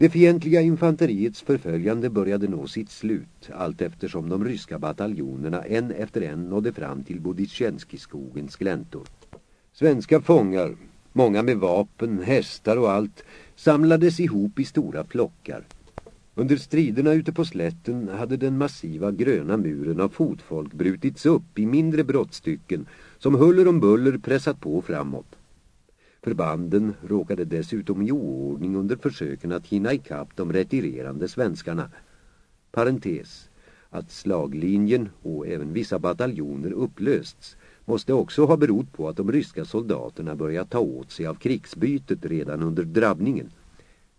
Det fientliga infanteriets förföljande började nå sitt slut allt eftersom de ryska bataljonerna en efter en nådde fram till Boditjenskiskogens gläntor. Svenska fångar, många med vapen, hästar och allt, samlades ihop i stora flockar. Under striderna ute på slätten hade den massiva gröna muren av fotfolk brutits upp i mindre brottstycken som huller om buller pressat på framåt. Förbanden råkade dessutom i oordning under försöken att hinna ikapp de retirerande svenskarna. Parentes. Att slaglinjen och även vissa bataljoner upplösts måste också ha berott på att de ryska soldaterna börjat ta åt sig av krigsbytet redan under drabbningen.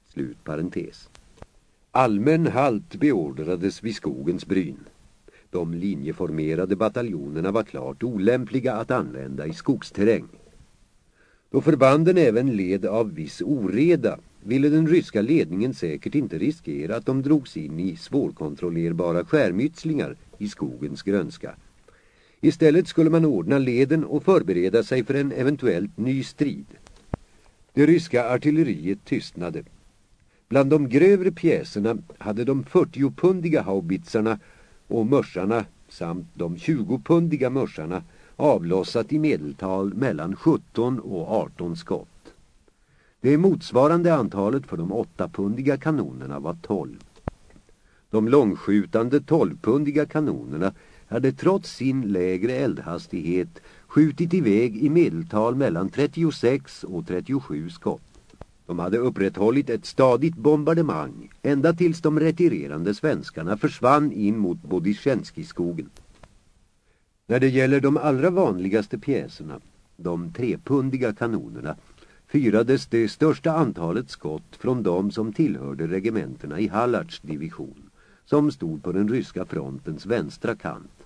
Slut parentes. Allmän halt beordrades vid skogens bryn. De linjeformerade bataljonerna var klart olämpliga att använda i skogsterräng. Då förbanden även led av viss oreda ville den ryska ledningen säkert inte riskera att de drogs in i svårkontrollerbara skärmytslingar i skogens grönska. Istället skulle man ordna leden och förbereda sig för en eventuellt ny strid. Det ryska artilleriet tystnade. Bland de grövre pjäserna hade de 40-pundiga haubitsarna och mörsarna samt de 20-pundiga mörsarna avlossat i medeltal mellan 17 och 18 skott. Det motsvarande antalet för de åttapundiga kanonerna var 12. De långskjutande 12-pundiga kanonerna hade trots sin lägre eldhastighet skjutit iväg i medeltal mellan 36 och 37 skott. De hade upprätthållit ett stadigt bombardemang ända tills de retirerande svenskarna försvann in mot Bodisjenskiskogen. När det gäller de allra vanligaste pjäserna, de trepundiga kanonerna, fyrades det största antalet skott från de som tillhörde regementerna i Hallards division, som stod på den ryska frontens vänstra kant.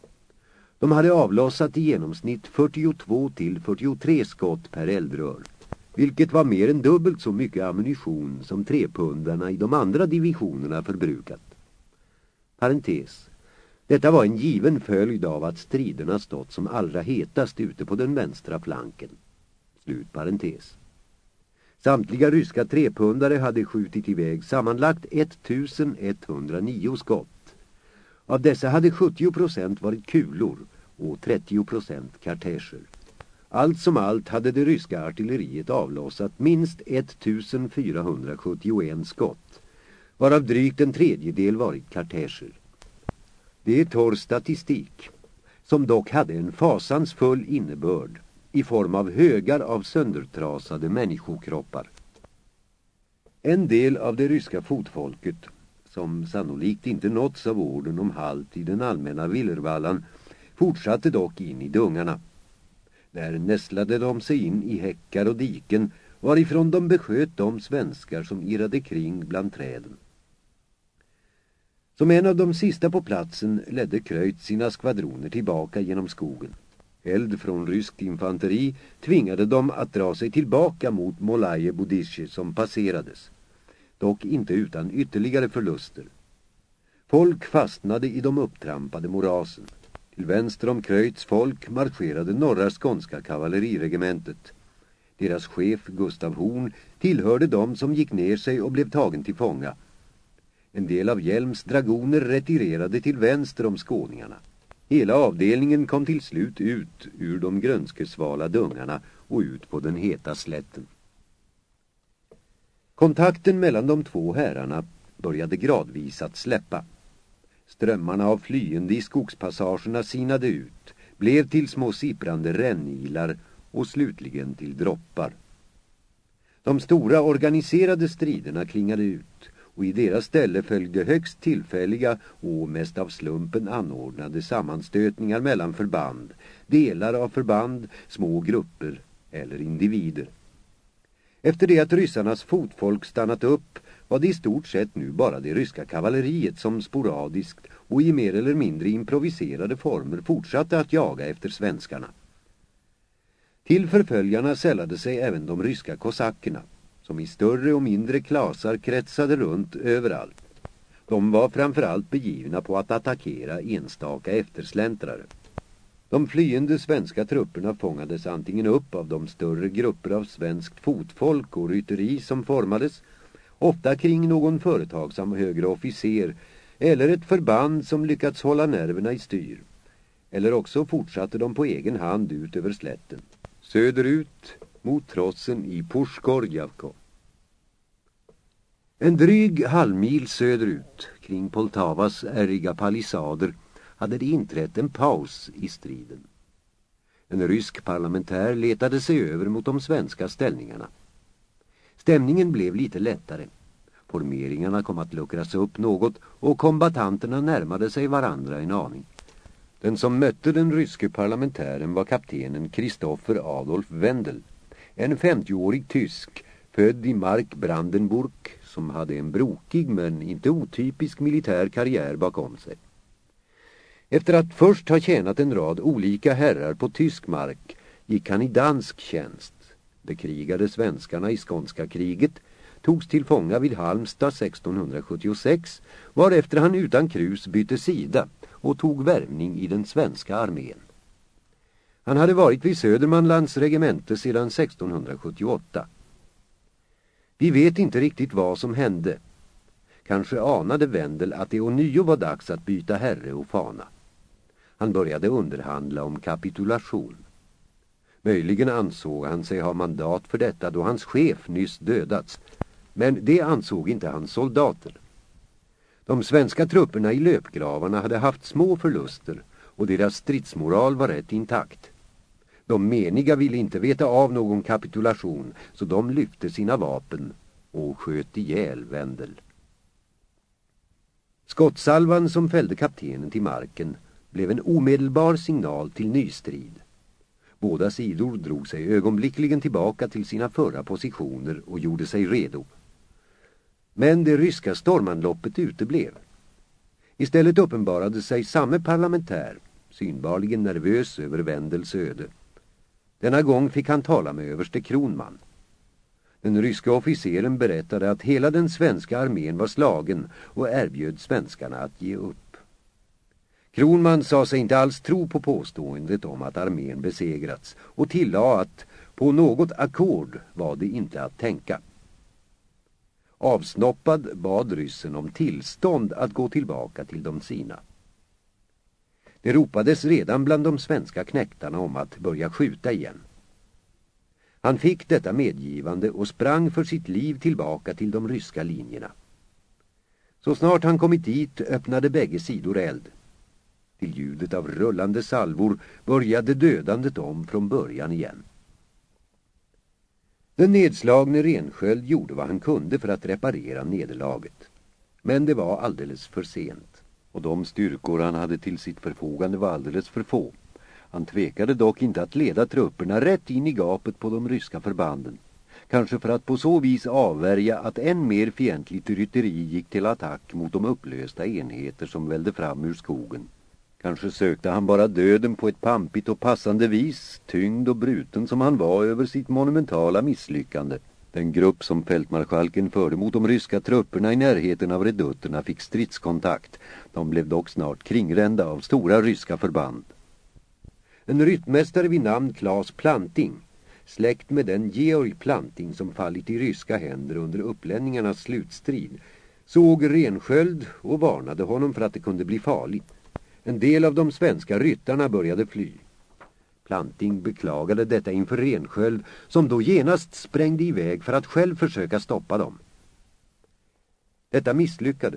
De hade avlossat i genomsnitt 42 till 43 skott per eldrör, vilket var mer än dubbelt så mycket ammunition som trepundarna i de andra divisionerna förbrukat. Parentes. Detta var en given följd av att striderna stått som allra hetast ute på den vänstra flanken. Slut parentes. Samtliga ryska trepundare hade skjutit iväg sammanlagt 1109 skott. Av dessa hade 70 procent varit kulor och 30% karteger. Allt som allt hade det ryska artilleriet avlossat minst 1471 skott, varav drygt en tredjedel varit karteger. Det är torr statistik, som dock hade en fasansfull innebörd i form av högar av söndertrasade människokroppar. En del av det ryska fotfolket, som sannolikt inte nåtts av orden om halt i den allmänna villervallan, fortsatte dock in i dungarna. Där nässlade de sig in i häckar och diken varifrån de besköt de svenskar som irrade kring bland träden. Som en av de sista på platsen ledde Kröjt sina skvadroner tillbaka genom skogen. Eld från rysk infanteri tvingade dem att dra sig tillbaka mot Molaje Budische som passerades. Dock inte utan ytterligare förluster. Folk fastnade i de upptrampade morasen. Till vänster om Kröjts folk marscherade norra skånska kavalleriregementet. Deras chef Gustav Horn tillhörde dem som gick ner sig och blev tagen till fånga. En del av Hjelms dragoner retirerade till vänster om skåningarna. Hela avdelningen kom till slut ut ur de grönskesvala dungarna och ut på den heta slätten. Kontakten mellan de två herrarna började gradvis att släppa. Strömmarna av flyende i skogspassagerna sinade ut, blev till små sipprande rännilar och slutligen till droppar. De stora organiserade striderna klingade ut och i deras ställe följde högst tillfälliga och mest av slumpen anordnade sammanstötningar mellan förband, delar av förband, små grupper eller individer. Efter det att ryssarnas fotfolk stannat upp var det i stort sett nu bara det ryska kavalleriet som sporadiskt och i mer eller mindre improviserade former fortsatte att jaga efter svenskarna. Till förföljarna sällade sig även de ryska kosackerna som i större och mindre klasar kretsade runt överallt. De var framförallt begivna på att attackera enstaka eftersläntrare. De flyende svenska trupperna fångades antingen upp av de större grupper av svenskt fotfolk och rytteri som formades ofta kring någon företagsam högre officer eller ett förband som lyckats hålla nerverna i styr. Eller också fortsatte de på egen hand ut över slätten. Söderut mot trossen i Pushkorjavko. En dryg halvmil söderut, kring Poltavas ärriga palissader, hade det inträtt en paus i striden. En rysk parlamentär letade sig över mot de svenska ställningarna. Stämningen blev lite lättare. Formeringarna kom att luckras upp något och kombatanterna närmade sig varandra en aning. Den som mötte den ryske parlamentären var kaptenen Kristoffer Adolf Wendel, en 50-årig tysk född i Mark Brandenburg som hade en brokig men inte otypisk militär karriär bakom sig. Efter att först ha tjänat en rad olika herrar på tysk mark gick han i dansk tjänst, bekrigade svenskarna i skånska kriget, togs till fånga vid Halmstad 1676, varefter han utan krus bytte sida och tog värvning i den svenska armén. Han hade varit vid Södermanlands regemente sedan 1678. Vi vet inte riktigt vad som hände. Kanske anade Wendel att det ånyo var dags att byta herre och fana. Han började underhandla om kapitulation. Möjligen ansåg han sig ha mandat för detta då hans chef nyss dödats. Men det ansåg inte hans soldater. De svenska trupperna i löpgravarna hade haft små förluster och deras stridsmoral var rätt intakt. De meniga ville inte veta av någon kapitulation så de lyfte sina vapen och sköt ihjäl Wendel. Skottsalvan som fällde kaptenen till marken blev en omedelbar signal till ny strid. Båda sidor drog sig ögonblickligen tillbaka till sina förra positioner och gjorde sig redo. Men det ryska stormanloppet uteblev. Istället uppenbarade sig samme parlamentär, synbarligen nervös över Wendels öde. Denna gång fick han tala med överste Kronman. Den ryska officeren berättade att hela den svenska armén var slagen och erbjöd svenskarna att ge upp. Kronman sa sig inte alls tro på påståendet om att armén besegrats och tillade att på något akkord var det inte att tänka. Avsnoppad bad ryssen om tillstånd att gå tillbaka till de sina. Det ropades redan bland de svenska knäktarna om att börja skjuta igen. Han fick detta medgivande och sprang för sitt liv tillbaka till de ryska linjerna. Så snart han kommit dit öppnade bägge sidor eld. Till ljudet av rullande salvor började dödandet om från början igen. Den nedslagne Rensköld gjorde vad han kunde för att reparera nederlaget. Men det var alldeles för sent. Och de styrkor han hade till sitt förfogande var alldeles för få. Han tvekade dock inte att leda trupperna rätt in i gapet på de ryska förbanden. Kanske för att på så vis avvärja att än mer fientligt rytteri gick till attack mot de upplösta enheter som välde fram ur skogen. Kanske sökte han bara döden på ett pampigt och passande vis, tyngd och bruten som han var över sitt monumentala misslyckande. Den grupp som fältmarskalken förde mot de ryska trupperna i närheten av redutterna fick stridskontakt. De blev dock snart kringrända av stora ryska förband. En ryttmästare vid namn Claes Planting, släkt med den Georg Planting som fallit i ryska händer under upplänningarnas slutstrid, såg Rensköld och varnade honom för att det kunde bli farligt. En del av de svenska ryttarna började fly. Planting beklagade detta inför Rensköld som då genast sprängde iväg för att själv försöka stoppa dem. Detta misslyckades